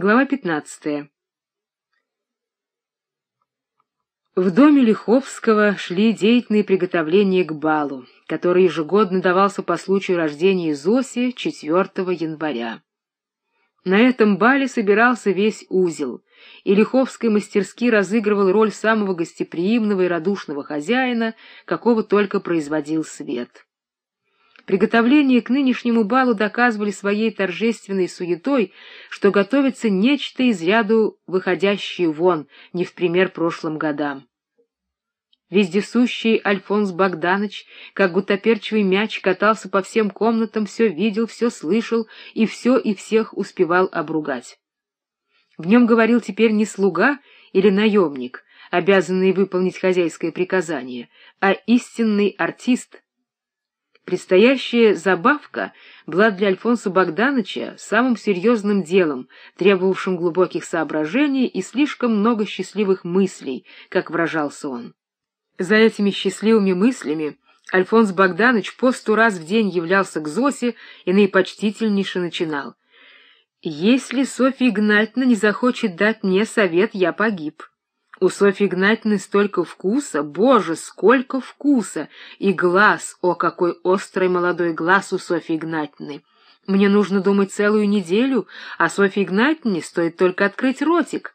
Глава 15. В доме Лиховского шли деятельные приготовления к балу, который ежегодно давался по случаю рождения Зоси 4 января. На этом бале собирался весь узел, и Лиховский мастерски разыгрывал роль самого гостеприимного и радушного хозяина, какого только производил свет. Приготовления к нынешнему балу доказывали своей торжественной суетой, что готовится нечто из ряду выходящее вон, не в пример прошлым годам. Вездесущий Альфонс Богданович, как гутоперчивый мяч, катался по всем комнатам, все видел, все слышал и все и всех успевал обругать. В нем говорил теперь не слуга или наемник, обязанный выполнить хозяйское приказание, а истинный артист — Предстоящая забавка была для Альфонса Богдановича самым серьезным делом, требовавшим глубоких соображений и слишком много счастливых мыслей, как выражался он. За этими счастливыми мыслями Альфонс Богданович по сто раз в день являлся к Зосе и наипочтительнейше начинал. «Если Софья Игнатьевна не захочет дать мне совет, я погиб». У Софьи Игнатьевны столько вкуса, боже, сколько вкуса! И глаз, о, какой острый молодой глаз у Софьи Игнатьевны! Мне нужно думать целую неделю, а Софье Игнатьевне стоит только открыть ротик.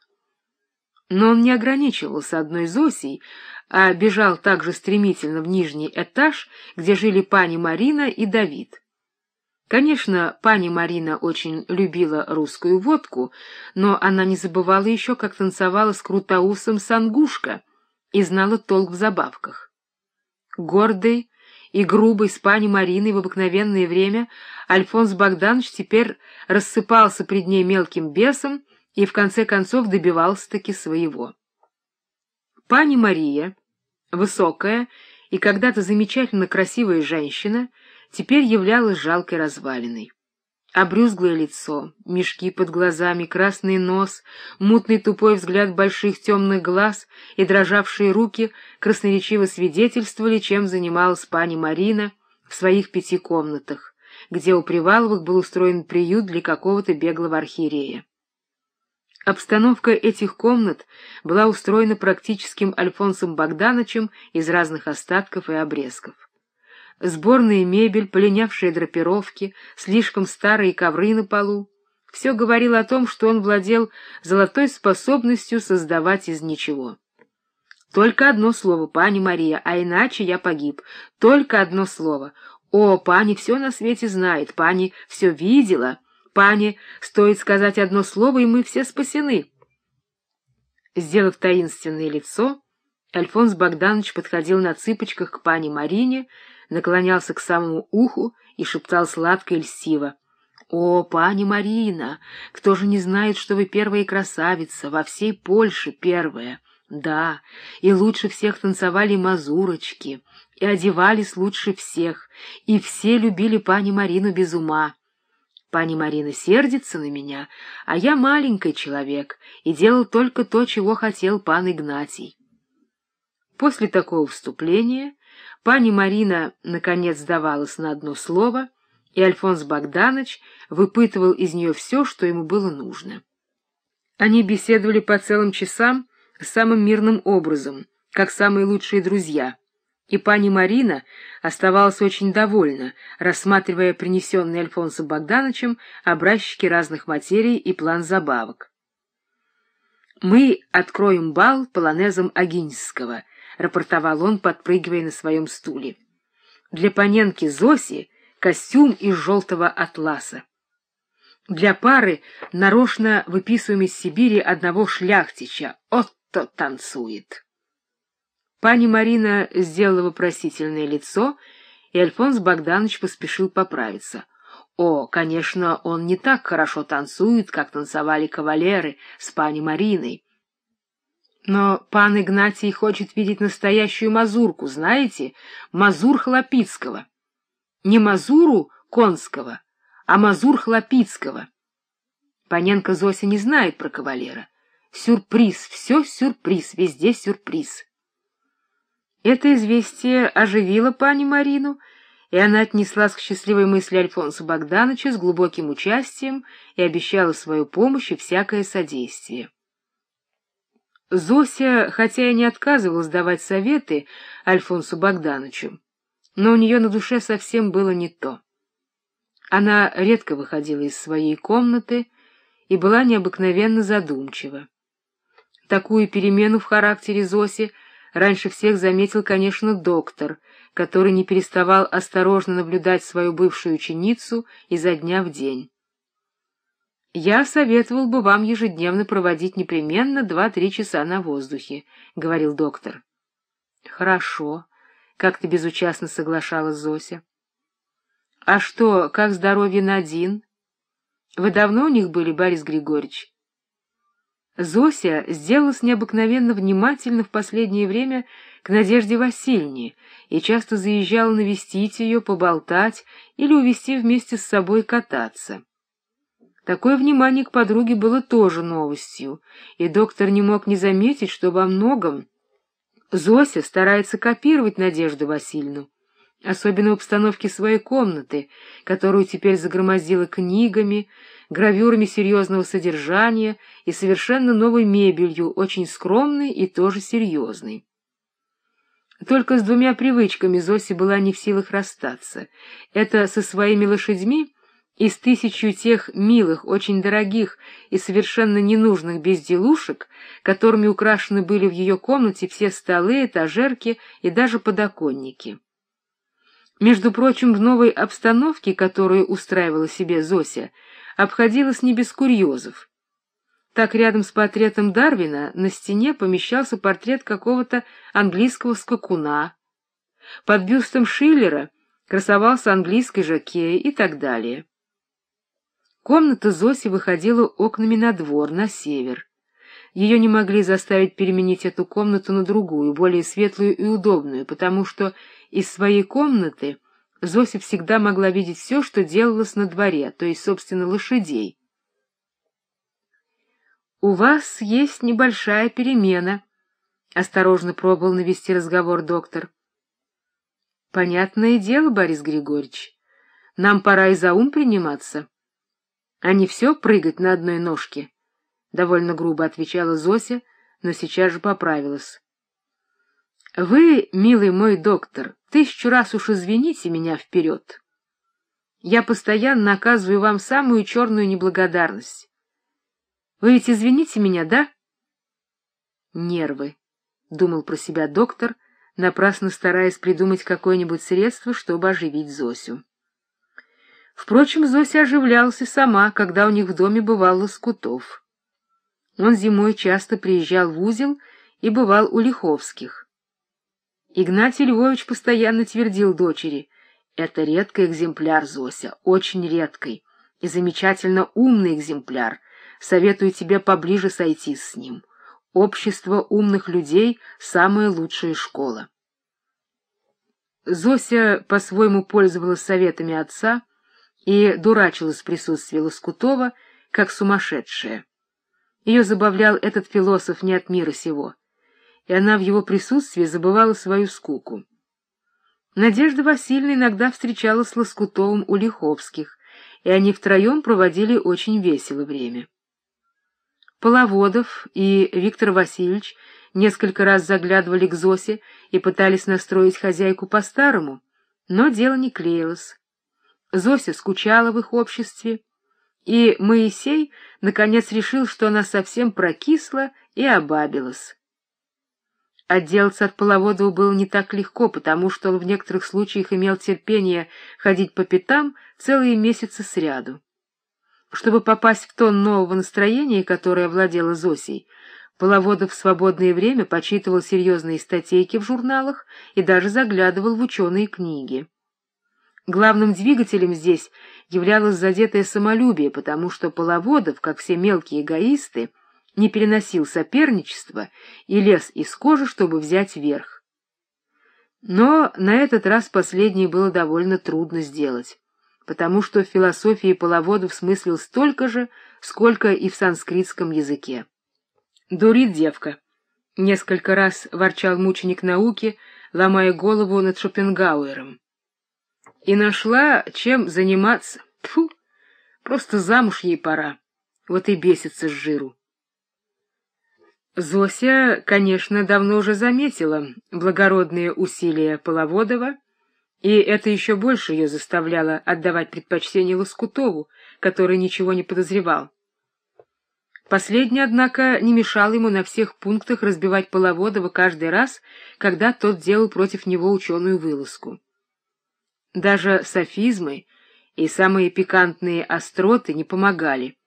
Но он не ограничивался одной Зосей, а бежал также стремительно в нижний этаж, где жили пани Марина и Давид. Конечно, пани Марина очень любила русскую водку, но она не забывала еще, как танцевала с крутоусом Сангушка и знала толк в забавках. Гордый и грубый с пани Мариной в обыкновенное время Альфонс Богданович теперь рассыпался пред ней мелким бесом и в конце концов добивался-таки своего. Пани Мария, высокая и когда-то замечательно красивая женщина, теперь являлась жалкой развалиной. Обрюзглое лицо, мешки под глазами, красный нос, мутный тупой взгляд больших темных глаз и дрожавшие руки красноречиво свидетельствовали, чем занималась пани Марина в своих пяти комнатах, где у Приваловых был устроен приют для какого-то беглого архиерея. Обстановка этих комнат была устроена практическим Альфонсом Богдановичем из разных остатков и обрезков. Сборная мебель, полинявшие драпировки, слишком старые ковры на полу — все говорило о том, что он владел золотой способностью создавать из ничего. Только одно слово, пани Мария, а иначе я погиб. Только одно слово. О, пани все на свете знает, пани все видела. Пани, стоит сказать одно слово, и мы все спасены. Сделав таинственное лицо, Альфонс Богданович подходил на цыпочках к пани Марине, наклонялся к самому уху и шептал сладко и льстиво. — О, пани Марина, кто же не знает, что вы первая красавица, во всей Польше первая? Да, и лучше всех танцевали мазурочки, и одевались лучше всех, и все любили пани Марину без ума. Пани Марина сердится на меня, а я маленький человек и делал только то, чего хотел пан Игнатий. После такого вступления Пани Марина, наконец, сдавалась на одно слово, и Альфонс Богданович выпытывал из нее все, что ему было нужно. Они беседовали по целым часам самым мирным образом, как самые лучшие друзья, и пани Марина оставалась очень довольна, рассматривая принесенные Альфонсом Богдановичем образчики разных материй и план забавок. «Мы откроем бал полонезом Агинского», — рапортовал он, подпрыгивая на своем стуле. «Для паненки Зоси костюм из желтого атласа. Для пары нарочно выписываем из Сибири одного шляхтича. Отто танцует». Пани Марина сделала вопросительное лицо, и Альфонс Богданович поспешил поправиться. О, конечно, он не так хорошо танцует, как танцевали кавалеры с пани Мариной. Но пан Игнатий хочет видеть настоящую мазурку, знаете, мазур Хлопицкого. Не мазуру конского, а мазур Хлопицкого. Паненко Зося не знает про кавалера. Сюрприз, все сюрприз, везде сюрприз. Это известие оживило пани Марину, и она отнеслась к счастливой мысли Альфонса Богдановича с глубоким участием и обещала свою помощь и всякое содействие. Зося, хотя и не отказывалась давать советы Альфонсу Богдановичу, но у нее на душе совсем было не то. Она редко выходила из своей комнаты и была необыкновенно задумчива. Такую перемену в характере Зоси раньше всех заметил, конечно, доктор, который не переставал осторожно наблюдать свою бывшую ученицу изо дня в день. «Я советовал бы вам ежедневно проводить непременно два-три часа на воздухе», — говорил доктор. «Хорошо», — как-то безучастно соглашалась Зося. «А что, как здоровье Надин? Вы давно у них были, Борис Григорьевич?» Зося сделалась необыкновенно внимательна в последнее время к Надежде Васильевне и часто заезжала навестить ее, поболтать или увезти вместе с собой кататься. Такое внимание к подруге было тоже новостью, и доктор не мог не заметить, что во многом Зося старается копировать Надежду Васильевну, особенно в обстановке своей комнаты, которую теперь загромоздила книгами, гравюрами серьезного содержания и совершенно новой мебелью, очень скромной и тоже серьезной. Только с двумя привычками Зося была не в силах расстаться. Это со своими лошадьми из тысячу тех милых, очень дорогих и совершенно ненужных безделушек, которыми украшены были в ее комнате все столы, этажерки и даже подоконники. Между прочим, в новой обстановке, которую устраивала себе Зося, обходилась не без курьезов. Так рядом с портретом Дарвина на стене помещался портрет какого-то английского скакуна. Под бюстом Шиллера красовался английский жокей и так далее. Комната Зоси выходила окнами на двор, на север. Ее не могли заставить переменить эту комнату на другую, более светлую и удобную, потому что из своей комнаты Зося всегда могла видеть все, что делалось на дворе, то есть, собственно, лошадей. «У вас есть небольшая перемена», — осторожно пробовал навести разговор доктор. «Понятное дело, Борис Григорьевич, нам пора и за ум приниматься» а не все прыгать на одной ножке, — довольно грубо отвечала Зося, но сейчас же поправилась. — Вы, милый мой доктор, тысячу раз уж извините меня вперед. Я постоянно оказываю вам самую черную неблагодарность. Вы ведь извините меня, да? — Нервы, — думал про себя доктор, напрасно стараясь придумать какое-нибудь средство, чтобы оживить Зосю. Впрочем, Зося оживлялась сама, когда у них в доме бывал Лоскутов. Он зимой часто приезжал в узел и бывал у Лиховских. Игнатий Львович постоянно твердил дочери, «Это редкий экземпляр, Зося, очень редкий и замечательно умный экземпляр. Советую тебе поближе сойти с ним. Общество умных людей — самая лучшая школа». Зося по-своему пользовалась советами отца, и дурачилась в присутствии Лоскутова, как сумасшедшая. Ее забавлял этот философ не от мира сего, и она в его присутствии забывала свою скуку. Надежда Васильевна иногда встречалась с Лоскутовым у Лиховских, и они втроем проводили очень весело время. Половодов и Виктор Васильевич несколько раз заглядывали к Зосе и пытались настроить хозяйку по-старому, но дело не клеилось. Зося скучала в их обществе, и Моисей, наконец, решил, что она совсем прокисла и обабилась. Отделаться от Половодова было не так легко, потому что он в некоторых случаях имел терпение ходить по пятам целые месяцы сряду. Чтобы попасть в тон нового настроения, которое овладело Зосей, Половодов в свободное время почитывал серьезные статейки в журналах и даже заглядывал в ученые книги. Главным двигателем здесь являлось задетое самолюбие, потому что Половодов, как все мелкие эгоисты, не переносил соперничества и лез из кожи, чтобы взять верх. Но на этот раз последнее было довольно трудно сделать, потому что в философии Половодов смыслил столько же, сколько и в санскритском языке. «Дурит девка», — несколько раз ворчал мученик науки, ломая голову над Шопенгауэром. И нашла, чем заниматься. Тьфу, просто замуж ей пора. Вот и бесится с жиру. Зося, конечно, давно уже заметила благородные усилия Половодова, и это еще больше ее заставляло отдавать предпочтение Лоскутову, который ничего не подозревал. Последний, однако, не мешал ему на всех пунктах разбивать Половодова каждый раз, когда тот делал против него ученую вылазку. Даже софизмы и самые пикантные остроты не помогали.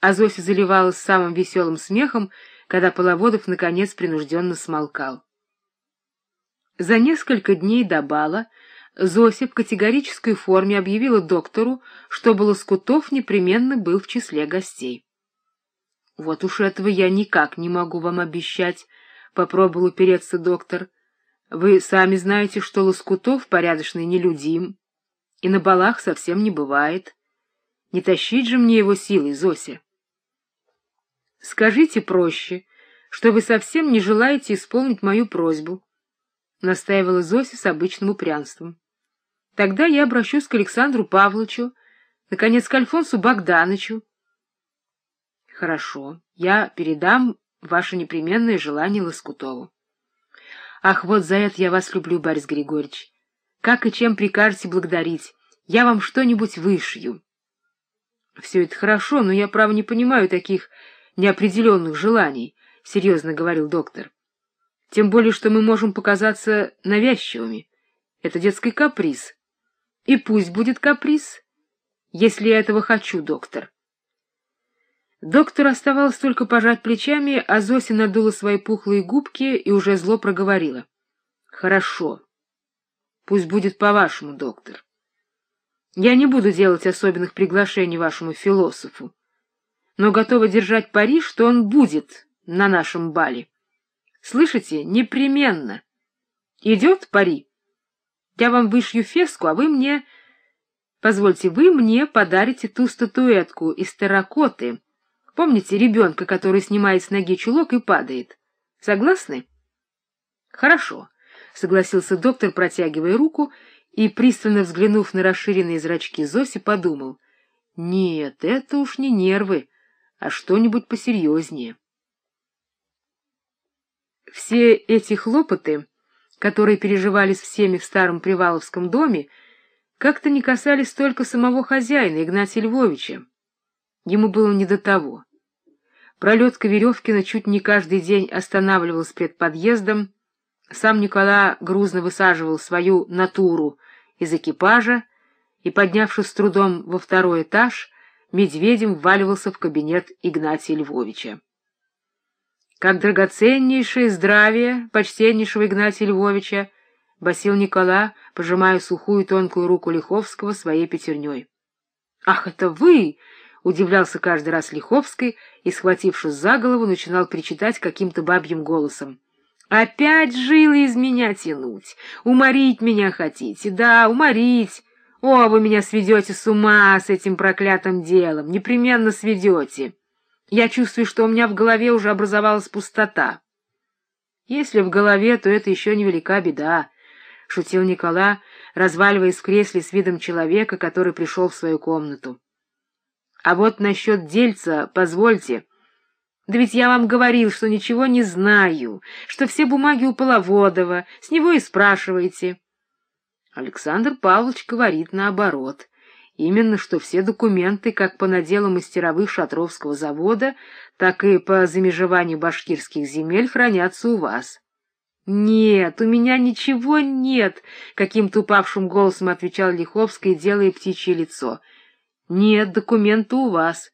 А заливалась самым веселым смехом, когда Половодов, наконец, принужденно смолкал. За несколько дней до бала Зося в категорической форме объявила доктору, чтобы Лоскутов непременно был в числе гостей. — Вот уж этого я никак не могу вам обещать, — попробовал упереться доктор. — Вы сами знаете, что Лоскутов порядочный нелюдим, и на балах совсем не бывает. Не тащить же мне его силой, Зося. Скажите проще, что вы совсем не желаете исполнить мою просьбу, — настаивала Зося с обычным упрямством. — Тогда я обращусь к Александру Павловичу, наконец, к Альфонсу Богдановичу. — Хорошо, я передам ваше непременное желание Лоскутову. — Ах, вот за это я вас люблю, Борис Григорьевич. Как и чем прикажете благодарить? Я вам что-нибудь вышью. — Все это хорошо, но я, право, не понимаю таких неопределенных желаний, — серьезно говорил доктор. — Тем более, что мы можем показаться навязчивыми. Это детский каприз. И пусть будет каприз, если я этого хочу, доктор. Доктор оставалось только пожать плечами, а Зося надула свои пухлые губки и уже зло проговорила. — Хорошо. Пусть будет по-вашему, доктор. Я не буду делать особенных приглашений вашему философу но готова держать пари, что он будет на нашем бале. Слышите, непременно. Идет пари. Я вам вышью феску, а вы мне... Позвольте, вы мне подарите ту статуэтку из терракоты. Помните ребенка, который снимает с ноги чулок и падает? Согласны? Хорошо, — согласился доктор, протягивая руку, и, пристально взглянув на расширенные зрачки Зоси, подумал. Нет, это уж не нервы а что-нибудь посерьезнее. Все эти хлопоты, которые переживались всеми в старом Приваловском доме, как-то не касались только самого хозяина Игнатия Львовича. Ему было не до того. Пролетка Веревкина чуть не каждый день останавливалась перед подъездом, сам Никола грузно высаживал свою натуру из экипажа и, поднявшись с трудом во второй этаж, медведем вваливался в кабинет Игнатия Львовича. Как драгоценнейшее здравие почтеннейшего Игнатия Львовича, басил Никола, пожимая сухую тонкую руку Лиховского своей пятерней. — Ах, это вы! — удивлялся каждый раз Лиховский и, схватившись за голову, начинал причитать каким-то бабьим голосом. — Опять жилы из меня тянуть! Уморить меня хотите? Да, уморить! О, вы меня сведете с ума с этим проклятым делом, непременно сведете. Я чувствую, что у меня в голове уже образовалась пустота. Если в голове, то это еще невелика беда, — шутил Никола, разваливаясь в кресле с видом человека, который пришел в свою комнату. — А вот насчет дельца, позвольте. Да ведь я вам говорил, что ничего не знаю, что все бумаги у Половодова, с него и спрашиваете. Александр Павлович говорит наоборот. Именно что все документы как по наделу мастеровых Шатровского завода, так и по замежеванию башкирских земель хранятся у вас. — Нет, у меня ничего нет, — каким-то упавшим голосом отвечал Лиховский, делая птичье лицо. — Нет, документы у вас.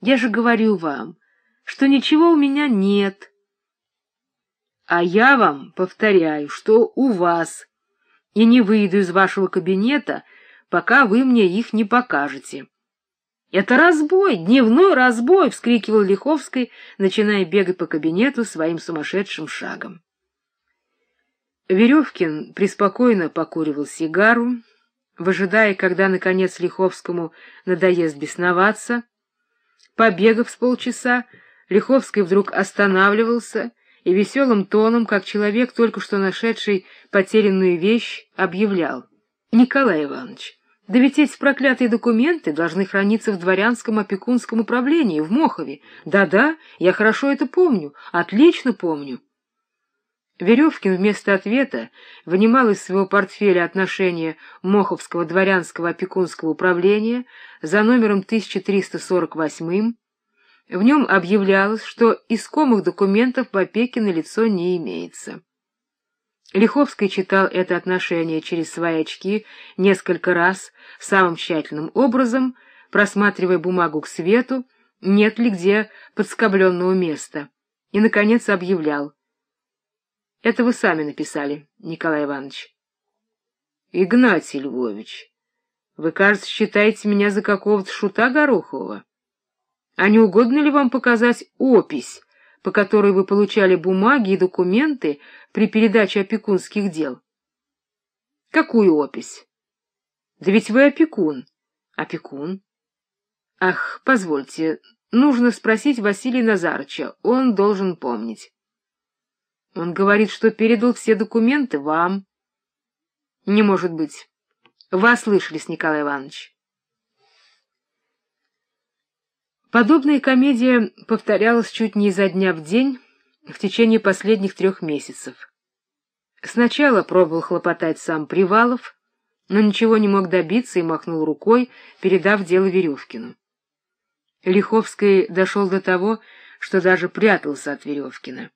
Я же говорю вам, что ничего у меня нет. — А я вам повторяю, что у вас и не выйду из вашего кабинета, пока вы мне их не покажете. — Это разбой, дневной разбой! — вскрикивал Лиховский, начиная бегать по кабинету своим сумасшедшим шагом. Веревкин преспокойно покуривал сигару, выжидая, когда, наконец, Лиховскому надоест бесноваться. Побегав с полчаса, Лиховский вдруг останавливался и веселым тоном, как человек, только что нашедший потерянную вещь, объявлял. Николай Иванович, да ведь эти проклятые документы должны храниться в дворянском опекунском управлении в Мохове. Да-да, я хорошо это помню, отлично помню. Веревкин вместо ответа вынимал из своего портфеля отношение Моховского дворянского опекунского управления за номером 1348 в нем объявлялось, что искомых документов в опеке на не имеется. Лиховский читал это отношение через свои очки несколько раз, самым тщательным образом, просматривая бумагу к свету, нет ли где подскобленного места, и, наконец, объявлял. — Это вы сами написали, Николай Иванович. — Игнатий Львович, вы, кажется, считаете меня за какого-то шута Горохового. А не угодно ли вам показать опись, по которой вы получали бумаги и документы при передаче опекунских дел? Какую опись? Да ведь вы опекун. Опекун? Ах, позвольте, нужно спросить Василия Назарыча, он должен помнить. Он говорит, что передал все документы вам. Не может быть. Вас слышались, Николай Иванович. Подобная комедия повторялась чуть не изо дня в день в течение последних трех месяцев. Сначала пробовал хлопотать сам Привалов, но ничего не мог добиться и махнул рукой, передав дело Веревкину. Лиховский дошел до того, что даже прятался от Веревкина.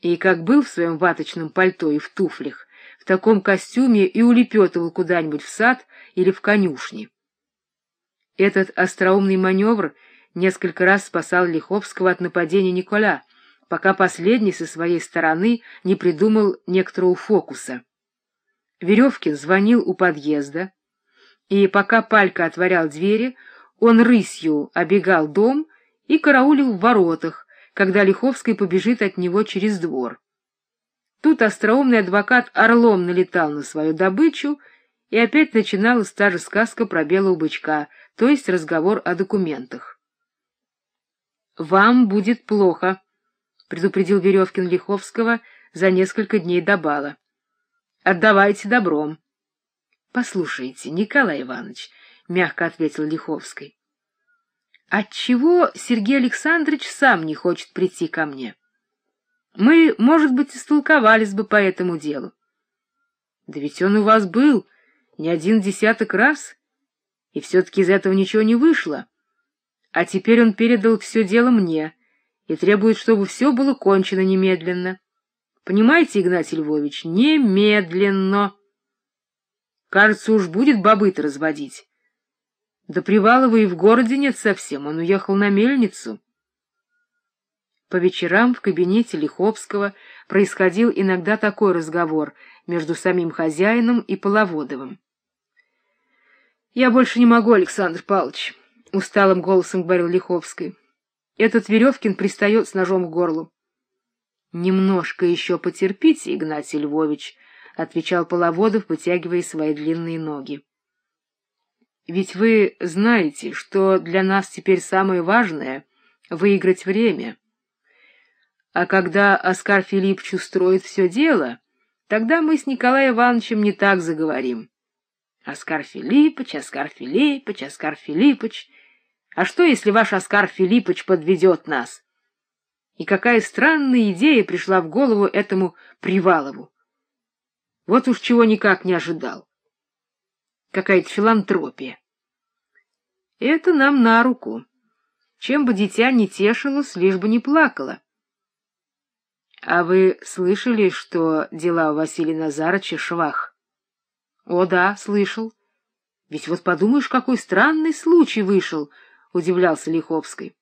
И как был в своем ваточном пальто и в туфлях, в таком костюме и улепетывал куда-нибудь в сад или в конюшни. Этот остроумный маневр — несколько раз спасал Лиховского от нападения Николя, пока последний со своей стороны не придумал некоторого фокуса. Веревкин звонил у подъезда, и пока Палька отворял двери, он рысью обегал дом и караулил в воротах, когда Лиховский побежит от него через двор. Тут остроумный адвокат орлом налетал на свою добычу, и опять начиналась та же сказка про белого бычка, то есть разговор о документах. Вам будет плохо, — предупредил Веревкин Лиховского за несколько дней до бала. — Отдавайте добром. — Послушайте, Николай Иванович, — мягко ответил Лиховский, — отчего Сергей Александрович сам не хочет прийти ко мне? Мы, может быть, истолковались бы по этому делу. Да ведь он у вас был не один десяток раз, и все-таки из этого ничего не вышло. А теперь он передал все дело мне и требует, чтобы все было кончено немедленно. Понимаете, Игнатий Львович, немедленно. Кажется, уж будет бобыт разводить. До Привалова и в городе нет совсем, он уехал на мельницу. По вечерам в кабинете Лиховского происходил иногда такой разговор между самим хозяином и Половодовым. — Я больше не могу, Александр Павлович. — усталым голосом говорил Лиховский. Этот Веревкин пристает с ножом к горлу. — Немножко еще потерпите, Игнатий Львович, — отвечал Половодов, вытягивая свои длинные ноги. — Ведь вы знаете, что для нас теперь самое важное — выиграть время. А когда Оскар Филиппович устроит все дело, тогда мы с Николаем Ивановичем не так заговорим. Оскар Филиппович, Оскар Филиппович, Оскар Филиппович. А что, если ваш Оскар Филиппович подведет нас? И какая странная идея пришла в голову этому Привалову. Вот уж чего никак не ожидал. Какая-то филантропия. Это нам на руку. Чем бы дитя не тешилось, лишь бы не плакало. А вы слышали, что дела у Василия Назарыча швах? — О, да, слышал. Ведь вот подумаешь, какой странный случай вышел, — удивлялся Лиховский.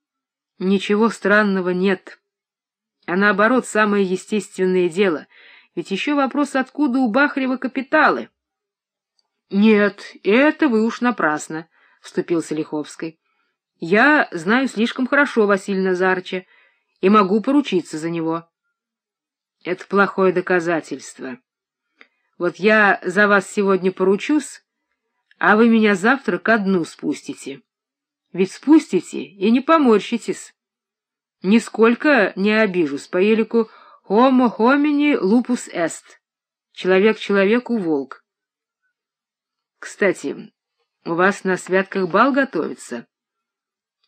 — Ничего странного нет. А наоборот, самое естественное дело. Ведь еще вопрос, откуда у Бахарева капиталы. — Нет, это вы уж напрасно, — вступился Лиховский. — Я знаю слишком хорошо Василия Назарыча и могу поручиться за него. — Это плохое доказательство. Вот я за вас сегодня поручусь, а вы меня завтра ко дну спустите. Ведь спустите и не поморщитесь. Нисколько не обижусь по елику «homo homini lupus est» — «человек человеку волк». Кстати, у вас на святках бал готовится?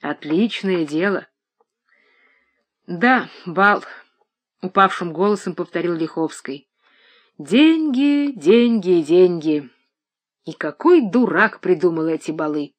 Отличное дело. Да, бал, упавшим голосом повторил Лиховский. Деньги, деньги, деньги. И какой дурак придумал эти балы!